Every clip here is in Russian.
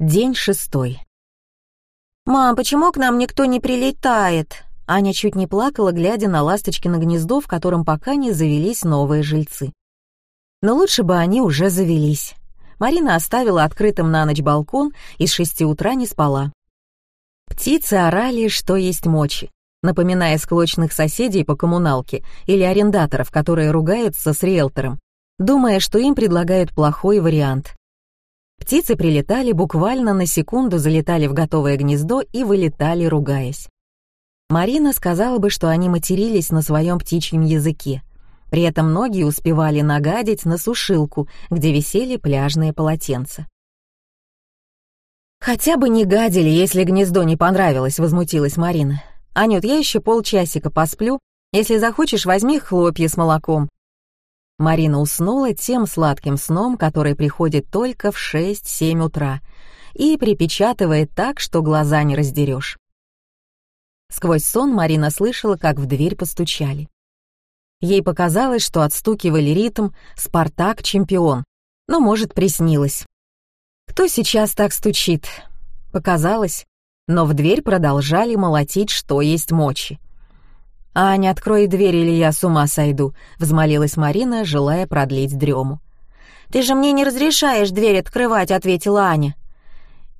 День шестой. «Мам, почему к нам никто не прилетает?» Аня чуть не плакала, глядя на ласточкино гнездо, в котором пока не завелись новые жильцы. Но лучше бы они уже завелись. Марина оставила открытым на ночь балкон и с шести утра не спала. Птицы орали, что есть мочи, напоминая склочных соседей по коммуналке или арендаторов, которые ругаются с риэлтором, думая, что им предлагают плохой вариант. Птицы прилетали, буквально на секунду залетали в готовое гнездо и вылетали, ругаясь. Марина сказала бы, что они матерились на своем птичьем языке. При этом многие успевали нагадить на сушилку, где висели пляжные полотенца. «Хотя бы не гадили, если гнездо не понравилось», — возмутилась Марина. «Анют, я еще полчасика посплю. Если захочешь, возьми хлопья с молоком. Марина уснула тем сладким сном, который приходит только в 6-7 утра и припечатывает так, что глаза не раздерешь. Сквозь сон Марина слышала, как в дверь постучали. Ей показалось, что отстукивали ритм «Спартак чемпион», но, может, приснилось. Кто сейчас так стучит? Показалось, но в дверь продолжали молотить, что есть мочи. «Аня, открой дверь, или я с ума сойду», — взмолилась Марина, желая продлить дрему. «Ты же мне не разрешаешь дверь открывать», — ответила Аня.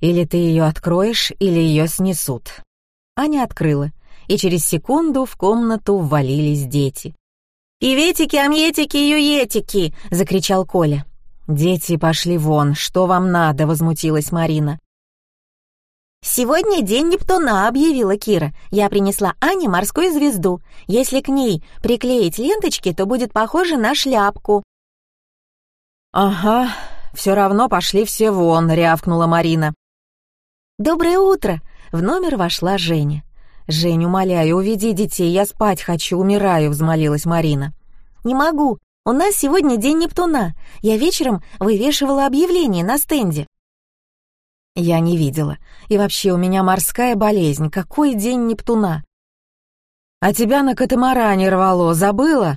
«Или ты ее откроешь, или ее снесут». Аня открыла, и через секунду в комнату ввалились дети. «Иветики, амьетики, юетики!» — закричал Коля. «Дети пошли вон, что вам надо?» — возмутилась Марина. «Сегодня день Нептуна», — объявила Кира. «Я принесла Ане морскую звезду. Если к ней приклеить ленточки, то будет похоже на шляпку». «Ага, все равно пошли все вон», — рявкнула Марина. «Доброе утро!» — в номер вошла Женя. «Жень, умоляю, уведи детей, я спать хочу, умираю», — взмолилась Марина. «Не могу. У нас сегодня день Нептуна. Я вечером вывешивала объявление на стенде». Я не видела. И вообще у меня морская болезнь. Какой день Нептуна? А тебя на катамаране рвало, забыла?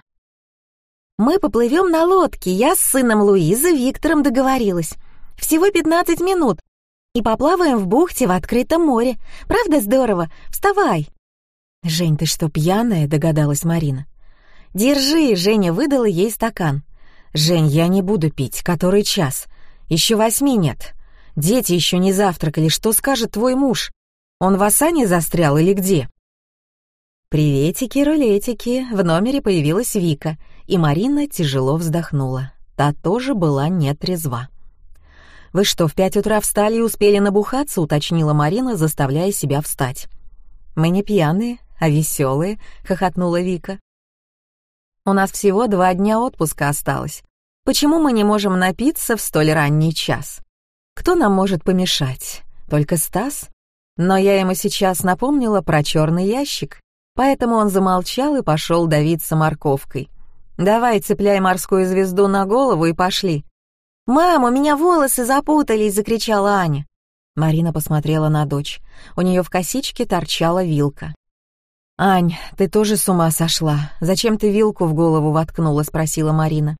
Мы поплывем на лодке. Я с сыном Луизы Виктором договорилась. Всего 15 минут. И поплаваем в бухте в открытом море. Правда здорово? Вставай. Жень, ты что, пьяная? Догадалась Марина. Держи, Женя выдала ей стакан. Жень, я не буду пить. Который час? Еще восьми нет. Дети еще не завтракали, что скажет твой муж? Он в Асане застрял или где?» «Приветики-рулетики!» В номере появилась Вика, и Марина тяжело вздохнула. Та тоже была нетрезва. «Вы что, в пять утра встали и успели набухаться?» — уточнила Марина, заставляя себя встать. «Мы не пьяные, а веселые», — хохотнула Вика. «У нас всего два дня отпуска осталось. Почему мы не можем напиться в столь ранний час?» Кто нам может помешать? Только Стас? Но я ему сейчас напомнила про черный ящик, поэтому он замолчал и пошел давиться морковкой. «Давай, цепляй морскую звезду на голову и пошли». «Мам, у меня волосы запутались!» — закричала Аня. Марина посмотрела на дочь. У нее в косичке торчала вилка. «Ань, ты тоже с ума сошла. Зачем ты вилку в голову воткнула?» — спросила Марина.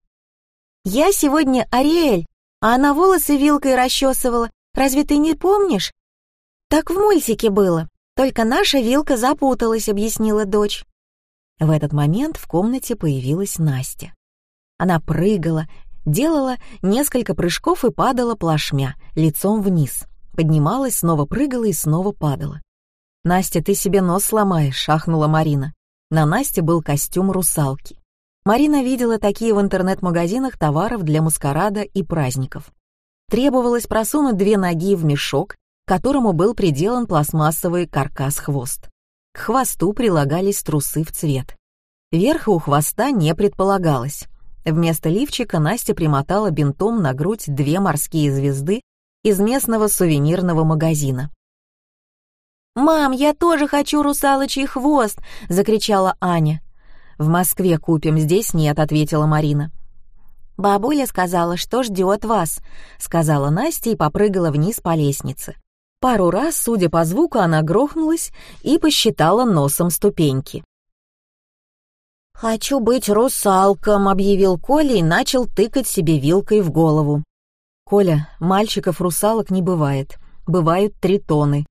«Я сегодня Ариэль, а она волосы вилкой расчесывала. Разве ты не помнишь? Так в мультике было. Только наша вилка запуталась, объяснила дочь. В этот момент в комнате появилась Настя. Она прыгала, делала несколько прыжков и падала плашмя, лицом вниз. Поднималась, снова прыгала и снова падала. «Настя, ты себе нос сломаешь», — ахнула Марина. На Насте был костюм русалки. Марина видела такие в интернет-магазинах товаров для маскарада и праздников. Требовалось просунуть две ноги в мешок, к которому был приделан пластмассовый каркас-хвост. К хвосту прилагались трусы в цвет. Верха у хвоста не предполагалось. Вместо лифчика Настя примотала бинтом на грудь две морские звезды из местного сувенирного магазина. «Мам, я тоже хочу русалочий хвост!» — закричала Аня. «В Москве купим, здесь нет», — ответила Марина. «Бабуля сказала, что ждет вас», — сказала Настя и попрыгала вниз по лестнице. Пару раз, судя по звуку, она грохнулась и посчитала носом ступеньки. «Хочу быть русалком», — объявил Коля и начал тыкать себе вилкой в голову. «Коля, мальчиков-русалок не бывает. бывают тритоны.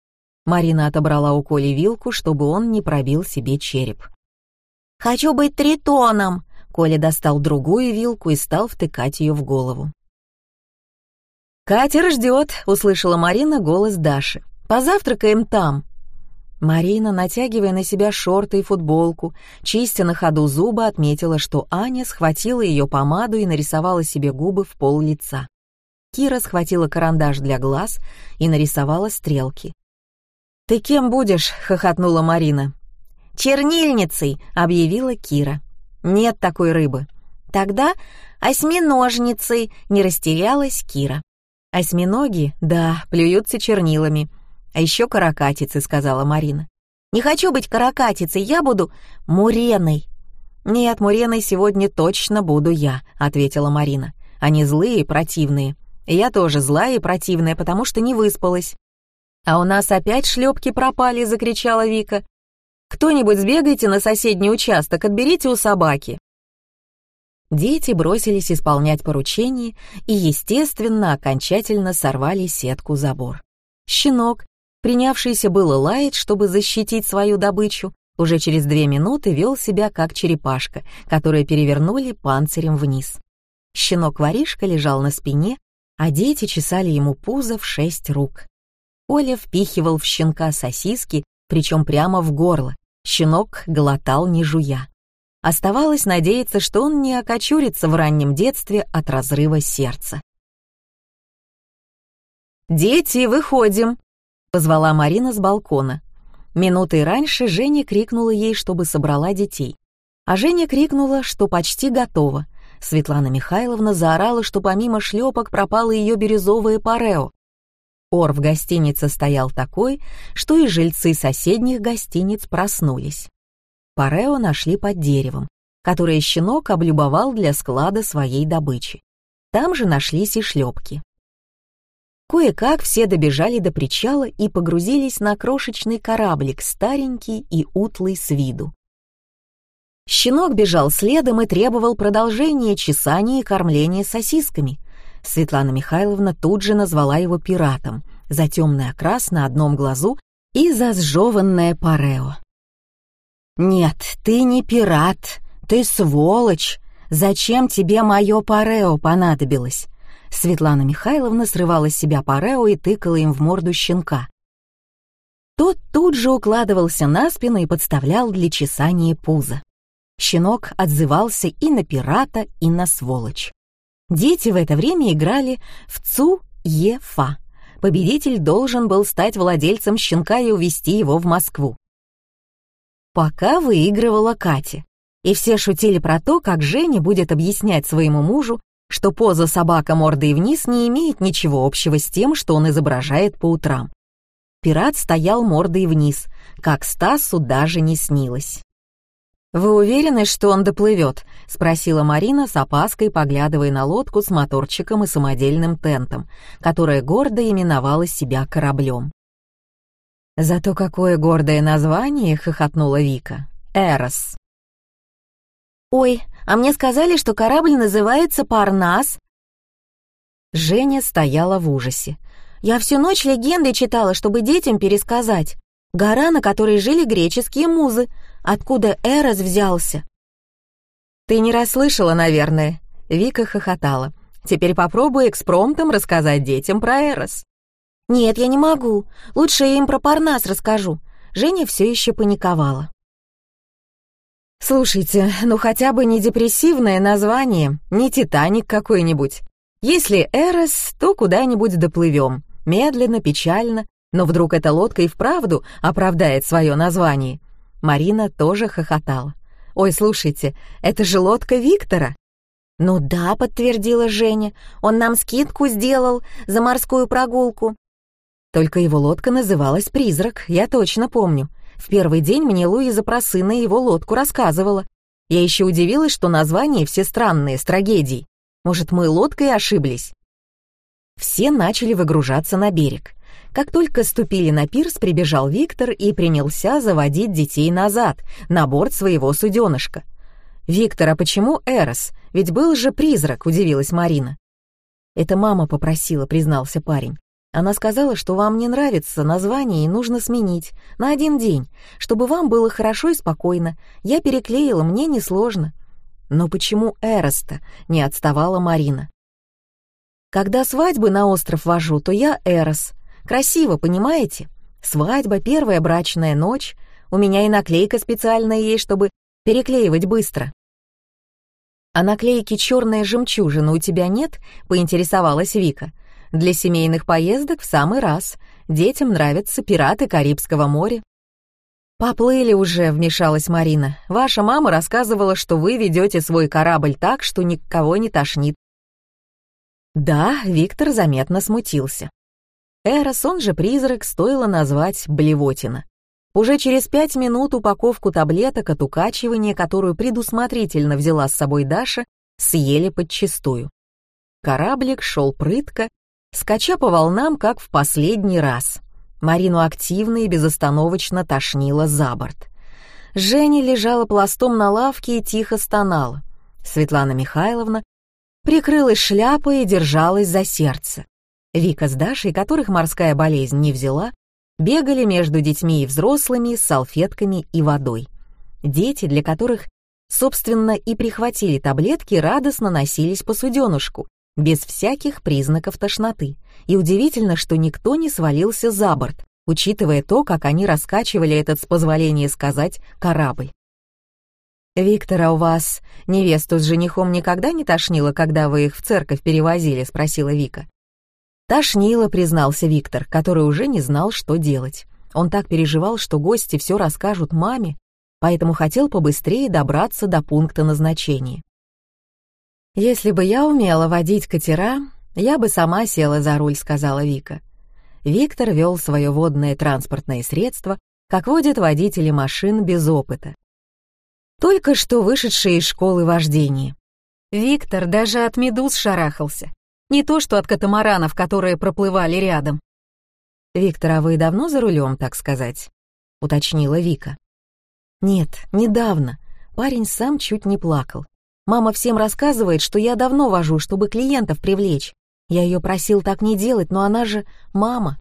Марина отобрала у Коли вилку, чтобы он не пробил себе череп. «Хочу быть тритоном!» Коля достал другую вилку и стал втыкать ее в голову. «Катер ждет», — услышала Марина голос Даши. «Позавтракаем там». Марина, натягивая на себя шорты и футболку, чистя на ходу зубы, отметила, что Аня схватила ее помаду и нарисовала себе губы в пол лица. Кира схватила карандаш для глаз и нарисовала стрелки. «Ты кем будешь?» — хохотнула Марина. «Чернильницей!» — объявила Кира. «Нет такой рыбы». «Тогда осьминожницей!» — не растерялась Кира. «Осьминоги, да, плюются чернилами. А еще каракатицы», — сказала Марина. «Не хочу быть каракатицей, я буду муреной». «Нет, муреной сегодня точно буду я», — ответила Марина. «Они злые и противные. Я тоже злая и противная, потому что не выспалась». «А у нас опять шлепки пропали», — закричала Вика. «Кто-нибудь сбегайте на соседний участок, отберите у собаки». Дети бросились исполнять поручение и, естественно, окончательно сорвали сетку забор. Щенок, принявшийся было лаять, чтобы защитить свою добычу, уже через две минуты вел себя как черепашка, которую перевернули панцирем вниз. Щенок-воришка лежал на спине, а дети чесали ему пузо в шесть рук. Оля впихивал в щенка сосиски, причем прямо в горло. Щенок глотал не жуя. Оставалось надеяться, что он не окочурится в раннем детстве от разрыва сердца. «Дети, выходим!» — позвала Марина с балкона. Минутой раньше Женя крикнула ей, чтобы собрала детей. А Женя крикнула, что почти готова. Светлана Михайловна заорала, что помимо шлепок пропало ее бирюзовое парео. Ор в гостинице стоял такой, что и жильцы соседних гостиниц проснулись. Парео нашли под деревом, которое щенок облюбовал для склада своей добычи. Там же нашлись и шлепки. Кое-как все добежали до причала и погрузились на крошечный кораблик, старенький и утлый с виду. Щенок бежал следом и требовал продолжения чесания и кормления сосисками. Светлана Михайловна тут же назвала его пиратом за темный окрас на одном глазу и за сжеванное парео. «Нет, ты не пират, ты сволочь. Зачем тебе мое парео понадобилось?» Светлана Михайловна срывала с себя парео и тыкала им в морду щенка. Тот тут же укладывался на спину и подставлял для чесания пуза. Щенок отзывался и на пирата, и на сволочь. Дети в это время играли в Цу-Е-Фа. Победитель должен был стать владельцем щенка и увезти его в Москву пока выигрывала Катя. И все шутили про то, как Женя будет объяснять своему мужу, что поза собака мордой вниз не имеет ничего общего с тем, что он изображает по утрам. Пират стоял мордой вниз, как Стасу даже не снилось. «Вы уверены, что он доплывет?» — спросила Марина с опаской, поглядывая на лодку с моторчиком и самодельным тентом, которая гордо именовала себя кораблем. «Зато какое гордое название!» — хохотнула Вика. «Эрос». «Ой, а мне сказали, что корабль называется Парнас». Женя стояла в ужасе. «Я всю ночь легенды читала, чтобы детям пересказать. Гора, на которой жили греческие музы. Откуда Эрос взялся?» «Ты не расслышала, наверное». Вика хохотала. «Теперь попробуй экспромтом рассказать детям про Эрос». «Нет, я не могу. Лучше я им про Парнас расскажу». Женя все еще паниковала. «Слушайте, ну хотя бы не депрессивное название, не «Титаник» какой-нибудь. Если Эрос, то куда-нибудь доплывем. Медленно, печально, но вдруг эта лодка и вправду оправдает свое название». Марина тоже хохотала. «Ой, слушайте, это же лодка Виктора!» «Ну да», — подтвердила Женя, — «он нам скидку сделал за морскую прогулку. Только его лодка называлась «Призрак», я точно помню. В первый день мне Луиза про сына его лодку рассказывала. Я еще удивилась, что названия все странные, с трагедией. Может, мы лодкой ошиблись? Все начали выгружаться на берег. Как только ступили на пирс, прибежал Виктор и принялся заводить детей назад, на борт своего суденышка. «Виктор, а почему Эрос? Ведь был же призрак», — удивилась Марина. «Это мама попросила», — признался парень. Она сказала, что вам не нравится название и нужно сменить на один день, чтобы вам было хорошо и спокойно. Я переклеила, мне несложно. Но почему Эроста? Не отставала Марина. Когда свадьбы на остров вожу, то я Эрос. Красиво, понимаете? Свадьба, первая брачная ночь. У меня и наклейка специальная есть, чтобы переклеивать быстро. «А наклейки «Черная жемчужина» у тебя нет?» — поинтересовалась Вика. «Для семейных поездок в самый раз. Детям нравятся пираты Карибского моря». «Поплыли уже», — вмешалась Марина. «Ваша мама рассказывала, что вы ведете свой корабль так, что никого не тошнит». Да, Виктор заметно смутился. Эрос, он же призрак, стоило назвать Блевотина. Уже через пять минут упаковку таблеток от укачивания, которую предусмотрительно взяла с собой Даша, съели подчистую. Кораблик шел прытко, скача по волнам, как в последний раз. Марину активно и безостановочно тошнило за борт. Женя лежала пластом на лавке и тихо стонала. Светлана Михайловна прикрылась шляпой и держалась за сердце. Вика с Дашей, которых морская болезнь не взяла, бегали между детьми и взрослыми с салфетками и водой. Дети, для которых, собственно, и прихватили таблетки, радостно носились по суденушку, без всяких признаков тошноты. И удивительно, что никто не свалился за борт, учитывая то, как они раскачивали этот, с позволения сказать, корабль. «Виктора, у вас невесту с женихом никогда не тошнило, когда вы их в церковь перевозили?» — спросила Вика. Тошнило, признался Виктор, который уже не знал, что делать. Он так переживал, что гости все расскажут маме, поэтому хотел побыстрее добраться до пункта назначения. «Если бы я умела водить катера, я бы сама села за руль», — сказала Вика. Виктор вел свое водное транспортное средство, как водят водители машин без опыта. Только что вышедшие из школы вождения. Виктор даже от медуз шарахался. Не то что от катамаранов, которые проплывали рядом. «Виктор, а вы давно за рулем, так сказать?» — уточнила Вика. «Нет, недавно. Парень сам чуть не плакал. Мама всем рассказывает, что я давно вожу, чтобы клиентов привлечь. Я ее просил так не делать, но она же мама».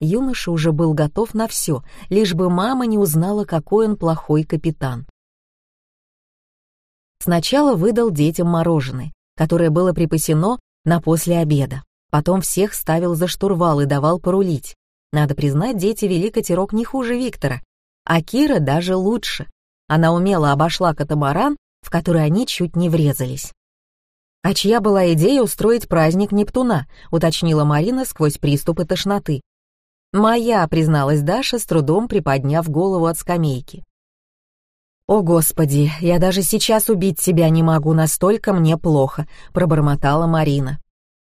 Юноша уже был готов на все, лишь бы мама не узнала, какой он плохой капитан. Сначала выдал детям мороженое, которое было припасено на после обеда. Потом всех ставил за штурвал и давал порулить. Надо признать, дети вели катерок не хуже Виктора, а Кира даже лучше. Она умело обошла катамаран, в который они чуть не врезались. «А чья была идея устроить праздник Нептуна?» — уточнила Марина сквозь приступы тошноты. «Моя», — призналась Даша, с трудом приподняв голову от скамейки. «О, Господи, я даже сейчас убить себя не могу, настолько мне плохо», — пробормотала Марина.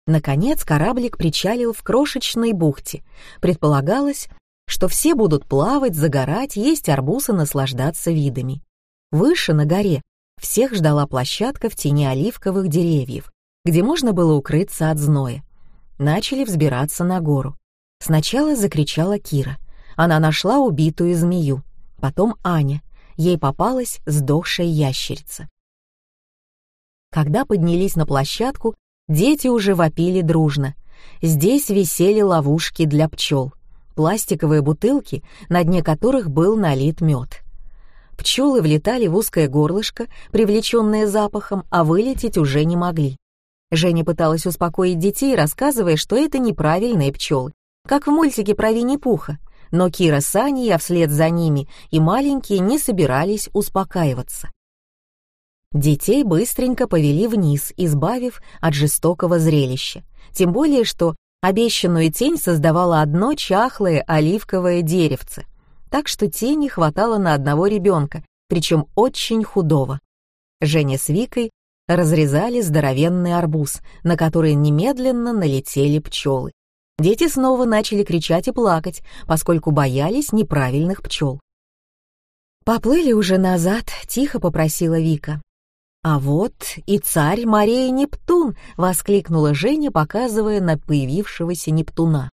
Наконец кораблик причалил в крошечной бухте. Предполагалось, что все будут плавать, загорать, есть арбуз и наслаждаться видами. Выше, на горе, всех ждала площадка в тени оливковых деревьев, где можно было укрыться от зноя. Начали взбираться на гору. Сначала закричала Кира. Она нашла убитую змею. Потом Аня ей попалась сдохшая ящерица. Когда поднялись на площадку, дети уже вопили дружно. Здесь висели ловушки для пчел, пластиковые бутылки, на дне которых был налит мед. Пчелы влетали в узкое горлышко, привлеченное запахом, а вылететь уже не могли. Женя пыталась успокоить детей, рассказывая, что это неправильные пчелы, как в мультике про Винни-Пуха но Кира с Аней, а вслед за ними и маленькие не собирались успокаиваться. Детей быстренько повели вниз, избавив от жестокого зрелища, тем более что обещанную тень создавало одно чахлое оливковое деревце, так что тени хватало на одного ребенка, причем очень худого. Женя с Викой разрезали здоровенный арбуз, на который немедленно налетели пчелы. Дети снова начали кричать и плакать, поскольку боялись неправильных пчел. «Поплыли уже назад», — тихо попросила Вика. «А вот и царь Мария Нептун!» — воскликнула Женя, показывая на появившегося Нептуна.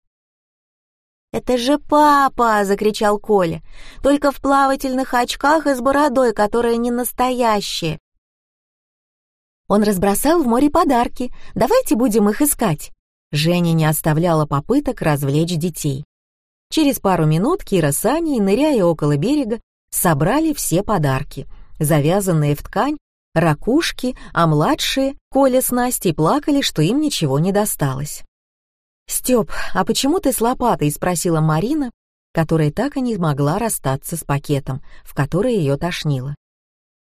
«Это же папа!» — закричал Коля. «Только в плавательных очках и с бородой, которая не настоящая». Он разбросал в море подарки. Давайте будем их искать. Женя не оставляла попыток развлечь детей. Через пару минут Кира с Аней, ныряя около берега, собрали все подарки, завязанные в ткань, ракушки, а младшие, Коля с Настей, плакали, что им ничего не досталось. «Стёп, а почему ты с лопатой?» — спросила Марина, которая так и не могла расстаться с пакетом, в который ее тошнило.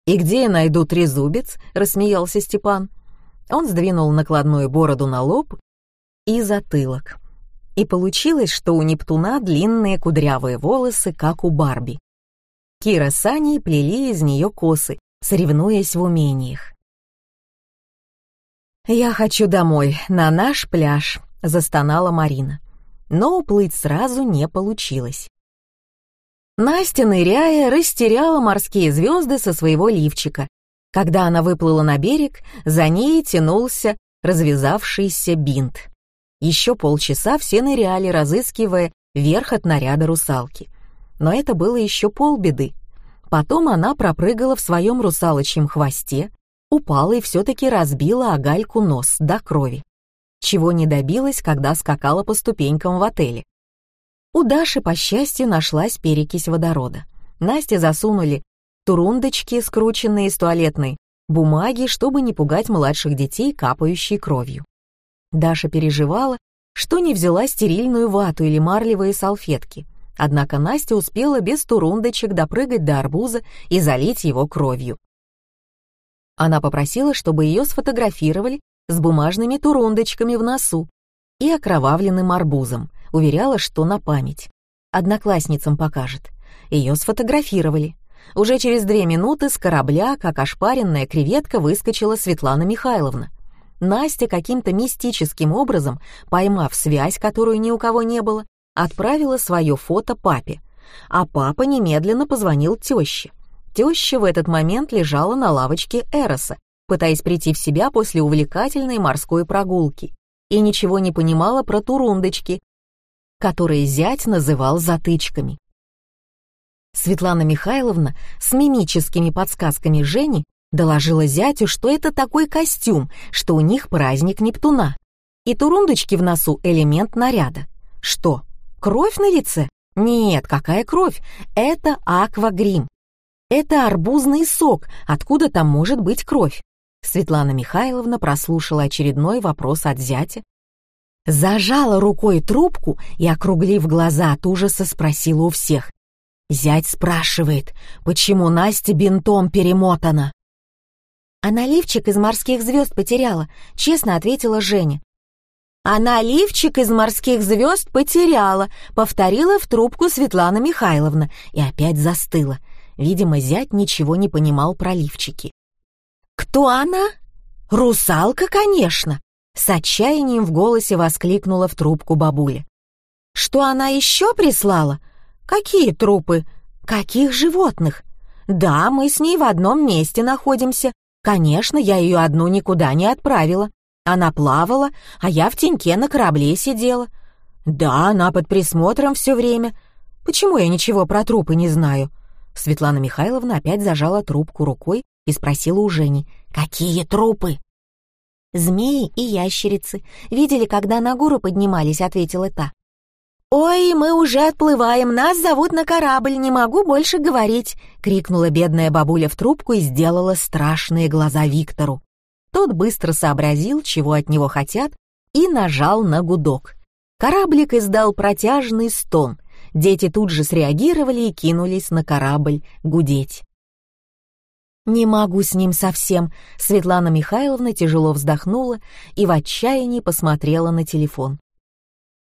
«И где я найду трезубец?» — рассмеялся Степан. Он сдвинул накладную бороду на лоб и затылок. И получилось, что у Нептуна длинные кудрявые волосы, как у Барби. Кира с Аней плели из нее косы, соревнуясь в умениях. «Я хочу домой, на наш пляж», — застонала Марина. Но уплыть сразу не получилось. Настя, ныряя, растеряла морские звезды со своего лифчика. Когда она выплыла на берег, за ней тянулся развязавшийся бинт. Еще полчаса все ныряли, разыскивая верх от наряда русалки. Но это было еще полбеды. Потом она пропрыгала в своем русалочьем хвосте, упала и все-таки разбила о гальку нос до крови. Чего не добилась, когда скакала по ступенькам в отеле. У Даши, по счастью, нашлась перекись водорода. Насте засунули турундочки, скрученные из туалетной бумаги, чтобы не пугать младших детей, капающей кровью. Даша переживала, что не взяла стерильную вату или марлевые салфетки. Однако Настя успела без турундочек допрыгать до арбуза и залить его кровью. Она попросила, чтобы ее сфотографировали с бумажными турундочками в носу и окровавленным арбузом, Уверяла, что на память. Одноклассницам покажет. Ее сфотографировали. Уже через две минуты с корабля, как ошпаренная креветка, выскочила Светлана Михайловна. Настя каким-то мистическим образом, поймав связь, которую ни у кого не было, отправила свое фото папе. А папа немедленно позвонил теще. Теща в этот момент лежала на лавочке Эроса, пытаясь прийти в себя после увлекательной морской прогулки, и ничего не понимала про турундочки, которые зять называл затычками. Светлана Михайловна с мимическими подсказками Жени доложила зятю, что это такой костюм, что у них праздник Нептуна. И турундочки в носу — элемент наряда. Что, кровь на лице? Нет, какая кровь? Это аквагрим. Это арбузный сок, откуда там может быть кровь? Светлана Михайловна прослушала очередной вопрос от зятя Зажала рукой трубку и, округлив глаза от ужаса, спросила у всех. Зять спрашивает, почему Настя бинтом перемотана. «Она лифчик из морских звезд потеряла», — честно ответила Женя. «Она лифчик из морских звезд потеряла», — повторила в трубку Светлана Михайловна и опять застыла. Видимо, зять ничего не понимал про лифчики. «Кто она?» «Русалка, конечно!» С отчаянием в голосе воскликнула в трубку бабуля. «Что она еще прислала? Какие трупы? Каких животных? Да, мы с ней в одном месте находимся. Конечно, я ее одну никуда не отправила. Она плавала, а я в теньке на корабле сидела. Да, она под присмотром все время. Почему я ничего про трупы не знаю?» Светлана Михайловна опять зажала трубку рукой и спросила у Жени, «Какие трупы?» «Змеи и ящерицы. Видели, когда на гору поднимались», — ответила та. «Ой, мы уже отплываем, нас зовут на корабль, не могу больше говорить!» — крикнула бедная бабуля в трубку и сделала страшные глаза Виктору. Тот быстро сообразил, чего от него хотят, и нажал на гудок. Кораблик издал протяжный стон. Дети тут же среагировали и кинулись на корабль гудеть. «Не могу с ним совсем», — Светлана Михайловна тяжело вздохнула и в отчаянии посмотрела на телефон.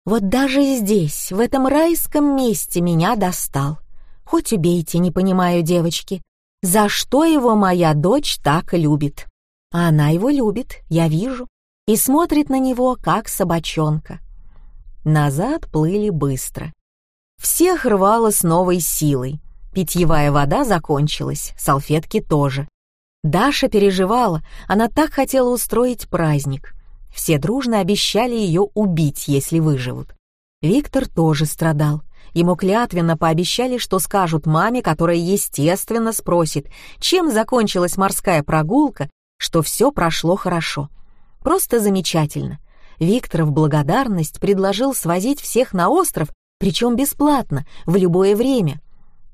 «Вот даже здесь, в этом райском месте меня достал. Хоть убейте, не понимаю, девочки. За что его моя дочь так любит? А она его любит, я вижу, и смотрит на него, как собачонка». Назад плыли быстро. Всех рвало с новой силой — Питьевая вода закончилась, салфетки тоже. Даша переживала, она так хотела устроить праздник. Все дружно обещали ее убить, если выживут. Виктор тоже страдал. Ему клятвенно пообещали, что скажут маме, которая, естественно, спросит, чем закончилась морская прогулка, что все прошло хорошо. Просто замечательно. Виктор в благодарность предложил свозить всех на остров, причем бесплатно, в любое время.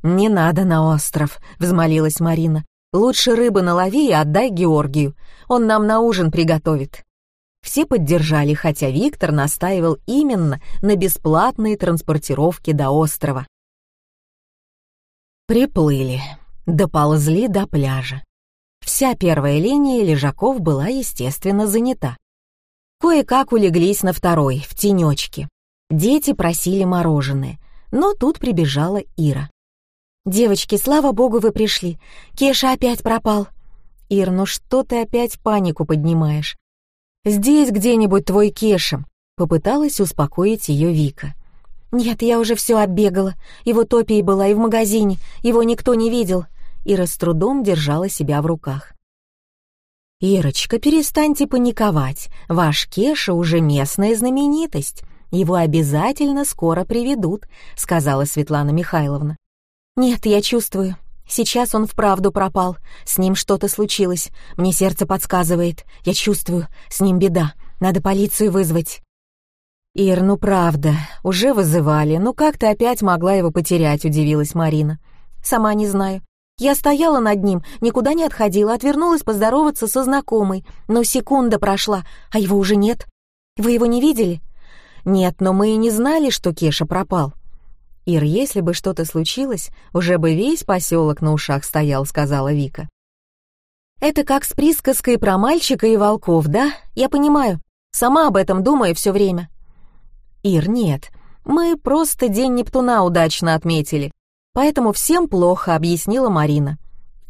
«Не надо на остров», — взмолилась Марина. «Лучше рыбы налови и отдай Георгию. Он нам на ужин приготовит». Все поддержали, хотя Виктор настаивал именно на бесплатной транспортировке до острова. Приплыли, доползли до пляжа. Вся первая линия лежаков была, естественно, занята. Кое-как улеглись на второй, в тенечке. Дети просили мороженое, но тут прибежала Ира. «Девочки, слава богу, вы пришли. Кеша опять пропал». «Ир, ну что ты опять панику поднимаешь? «Здесь где-нибудь твой Кешем», — попыталась успокоить ее Вика. «Нет, я уже все оббегала. Его топией была и в магазине. Его никто не видел». Ира с трудом держала себя в руках. «Ирочка, перестаньте паниковать. Ваш Кеша уже местная знаменитость. Его обязательно скоро приведут», — сказала Светлана Михайловна. «Нет, я чувствую. Сейчас он вправду пропал. С ним что-то случилось. Мне сердце подсказывает. Я чувствую, с ним беда. Надо полицию вызвать. «Ир, ну правда, уже вызывали. Ну как ты опять могла его потерять?» — удивилась Марина. «Сама не знаю. Я стояла над ним, никуда не отходила, отвернулась поздороваться со знакомой. Но секунда прошла, а его уже нет. Вы его не видели?» «Нет, но мы и не знали, что Кеша пропал. «Ир, если бы что-то случилось, уже бы весь поселок на ушах стоял», — сказала Вика. «Это как с присказкой про мальчика и волков, да? Я понимаю. Сама об этом думаю все время». «Ир, нет. Мы просто День Нептуна удачно отметили. Поэтому всем плохо», — объяснила Марина.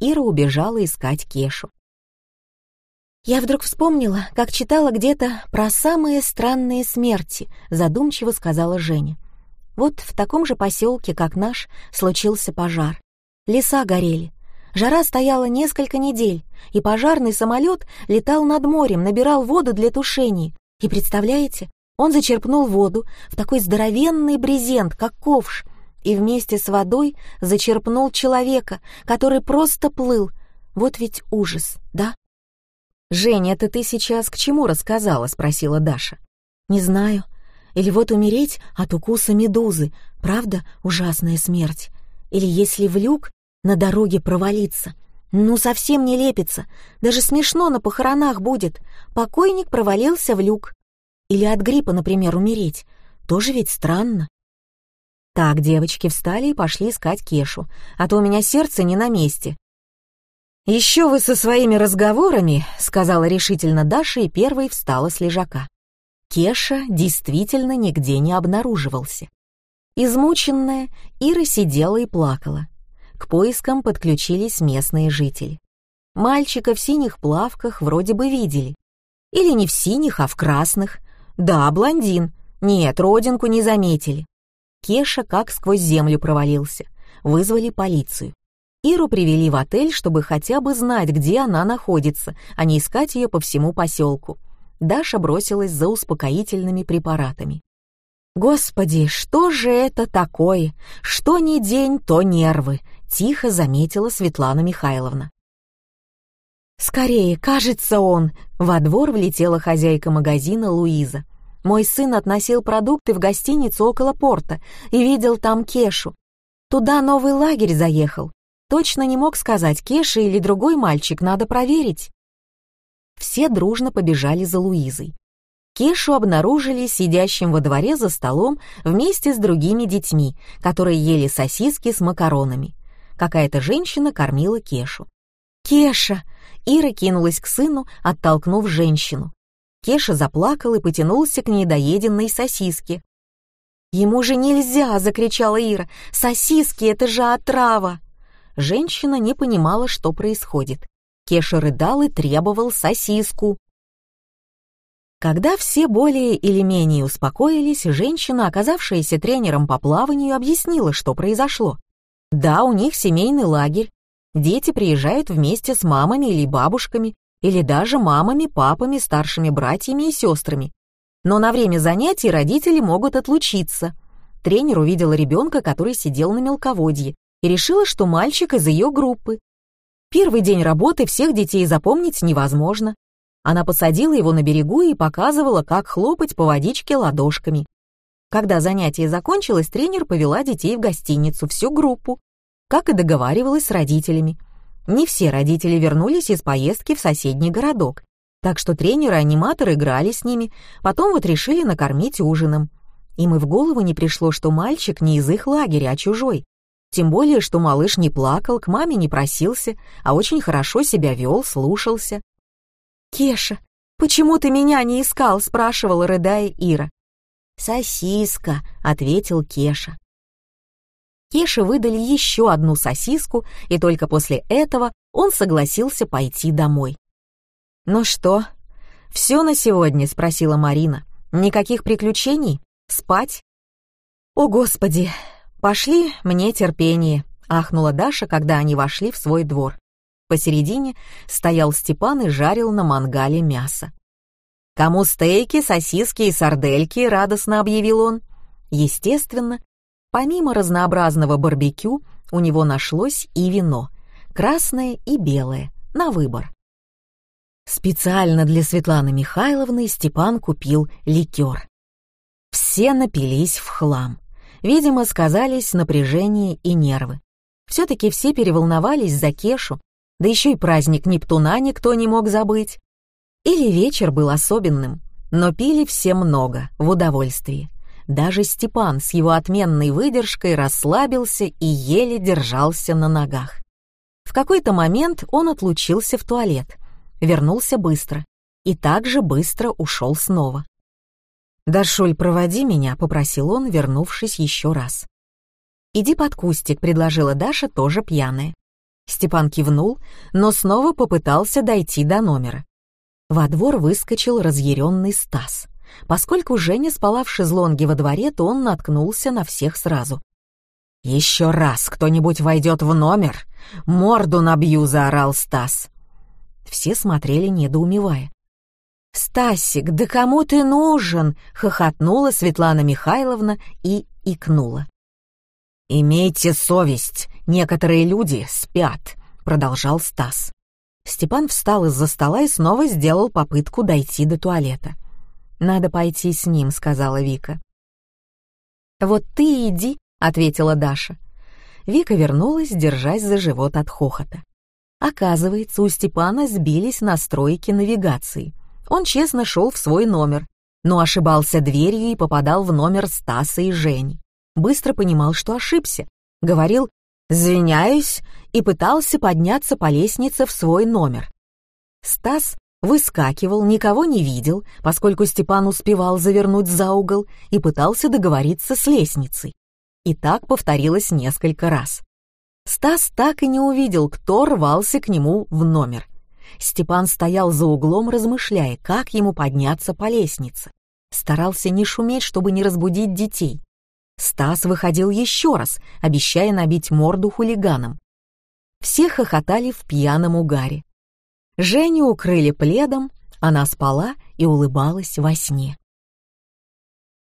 Ира убежала искать Кешу. «Я вдруг вспомнила, как читала где-то про самые странные смерти», — задумчиво сказала Женя. Вот в таком же поселке, как наш, случился пожар. Леса горели. Жара стояла несколько недель, и пожарный самолет летал над морем, набирал воду для тушения. И представляете, он зачерпнул воду в такой здоровенный брезент, как ковш, и вместе с водой зачерпнул человека, который просто плыл. Вот ведь ужас, да? «Женя, это ты сейчас к чему рассказала?» — спросила Даша. «Не знаю. Или вот умереть от укуса медузы, правда, ужасная смерть. Или если в люк на дороге провалиться. Ну, совсем не лепится, даже смешно на похоронах будет. Покойник провалился в люк. Или от гриппа, например, умереть. Тоже ведь странно. Так, девочки встали и пошли искать Кешу, а то у меня сердце не на месте. «Еще вы со своими разговорами», — сказала решительно Даша и первой встала с лежака. Кеша действительно нигде не обнаруживался. Измученная, Ира сидела и плакала. К поискам подключились местные жители. Мальчика в синих плавках вроде бы видели. Или не в синих, а в красных. Да, блондин. Нет, родинку не заметили. Кеша как сквозь землю провалился. Вызвали полицию. Иру привели в отель, чтобы хотя бы знать, где она находится, а не искать ее по всему поселку. Даша бросилась за успокоительными препаратами. «Господи, что же это такое? Что ни день, то нервы», — тихо заметила Светлана Михайловна. «Скорее, кажется, он!» — во двор влетела хозяйка магазина Луиза. «Мой сын относил продукты в гостиницу около порта и видел там Кешу. Туда новый лагерь заехал. Точно не мог сказать, Кеша или другой мальчик, надо проверить». Все дружно побежали за Луизой. Кешу обнаружили сидящим во дворе за столом вместе с другими детьми, которые ели сосиски с макаронами. Какая-то женщина кормила Кешу. «Кеша!» Ира кинулась к сыну, оттолкнув женщину. Кеша заплакал и потянулся к недоеденной сосиске. «Ему же нельзя!» — закричала Ира. «Сосиски — это же отрава!» Женщина не понимала, что происходит. Кеша рыдал и требовал сосиску. Когда все более или менее успокоились, женщина, оказавшаяся тренером по плаванию, объяснила, что произошло. Да, у них семейный лагерь. Дети приезжают вместе с мамами или бабушками, или даже мамами, папами, старшими братьями и сестрами. Но на время занятий родители могут отлучиться. Тренер увидела ребенка, который сидел на мелководье, и решила, что мальчик из ее группы, Первый день работы всех детей запомнить невозможно. Она посадила его на берегу и показывала, как хлопать по водичке ладошками. Когда занятие закончилось, тренер повела детей в гостиницу, всю группу, как и договаривалась с родителями. Не все родители вернулись из поездки в соседний городок, так что тренер и аниматор играли с ними, потом вот решили накормить ужином. Им и в голову не пришло, что мальчик не из их лагеря, а чужой. Тем более, что малыш не плакал, к маме не просился, а очень хорошо себя вел, слушался. «Кеша, почему ты меня не искал?» — спрашивала, рыдая Ира. «Сосиска», — ответил Кеша. Кеше выдали еще одну сосиску, и только после этого он согласился пойти домой. «Ну что, все на сегодня?» — спросила Марина. «Никаких приключений? Спать?» «О, Господи! Пошли, мне терпение!» — ахнула Даша, когда они вошли в свой двор. Посередине стоял Степан и жарил на мангале мясо. «Кому стейки, сосиски и сардельки?» — радостно объявил он. Естественно, помимо разнообразного барбекю, у него нашлось и вино, красное и белое, на выбор. Специально для Светланы Михайловны Степан купил ликер. Все напились в хлам. Видимо, сказались напряжение и нервы. Все-таки все переволновались за Кешу, да еще и праздник Нептуна никто не мог забыть. Или вечер был особенным, но пили все много, в удовольствии. Даже Степан с его отменной выдержкой расслабился и еле держался на ногах. В какой-то момент он отлучился в туалет, вернулся быстро и также быстро ушел снова. «Дашуль, проводи меня», — попросил он, вернувшись еще раз. «Иди под кустик», — предложила Даша, тоже пьяная. Степан кивнул, но снова попытался дойти до номера. Во двор выскочил разъяренный Стас. Поскольку Женя спала в шезлонге во дворе, то он наткнулся на всех сразу. «Еще раз кто-нибудь войдет в номер, морду набью», — заорал Стас. Все смотрели, недоумевая. «Стасик, да кому ты нужен?» — хохотнула Светлана Михайловна и икнула. «Имейте совесть, некоторые люди спят», — продолжал Стас. Степан встал из-за стола и снова сделал попытку дойти до туалета. «Надо пойти с ним», — сказала Вика. «Вот ты иди», — ответила Даша. Вика вернулась, держась за живот от хохота. Оказывается, у Степана сбились настройки навигации. Он честно шел в свой номер, но ошибался дверью и попадал в номер Стаса и Жени. Быстро понимал, что ошибся. Говорил «Извиняюсь» и пытался подняться по лестнице в свой номер. Стас выскакивал, никого не видел, поскольку Степан успевал завернуть за угол и пытался договориться с лестницей. И так повторилось несколько раз. Стас так и не увидел, кто рвался к нему в номер. Степан стоял за углом, размышляя, как ему подняться по лестнице. Старался не шуметь, чтобы не разбудить детей. Стас выходил еще раз, обещая набить морду хулиганам. Все хохотали в пьяном угаре. Женю укрыли пледом, она спала и улыбалась во сне.